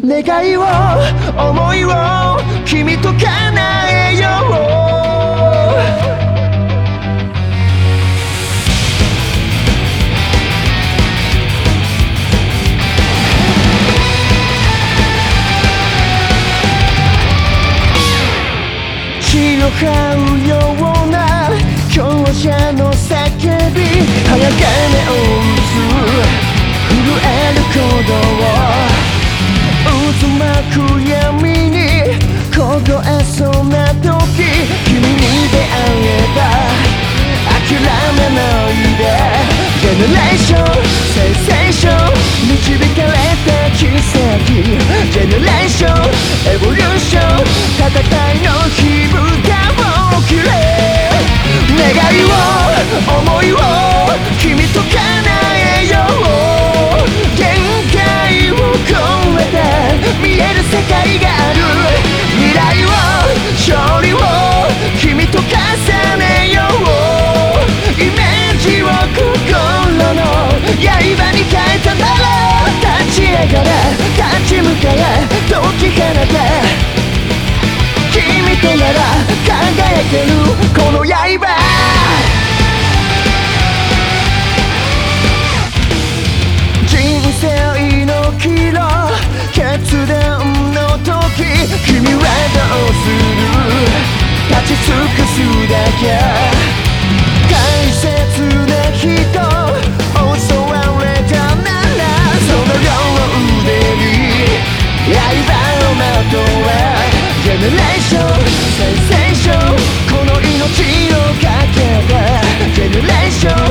願いを思いを君と叶えよう。血を這で Generation Sensation 導かれた奇跡 Generation Evolution 戦いの火蓋を切れ願いを思いを刃に変えたなら立ち上がれ。立ち向かえ。解き放て君となら輝けるこの刃人生の岐路決断の時君はどうする。立ち尽くすだけ。センセーションこの命をかけたジェネレーション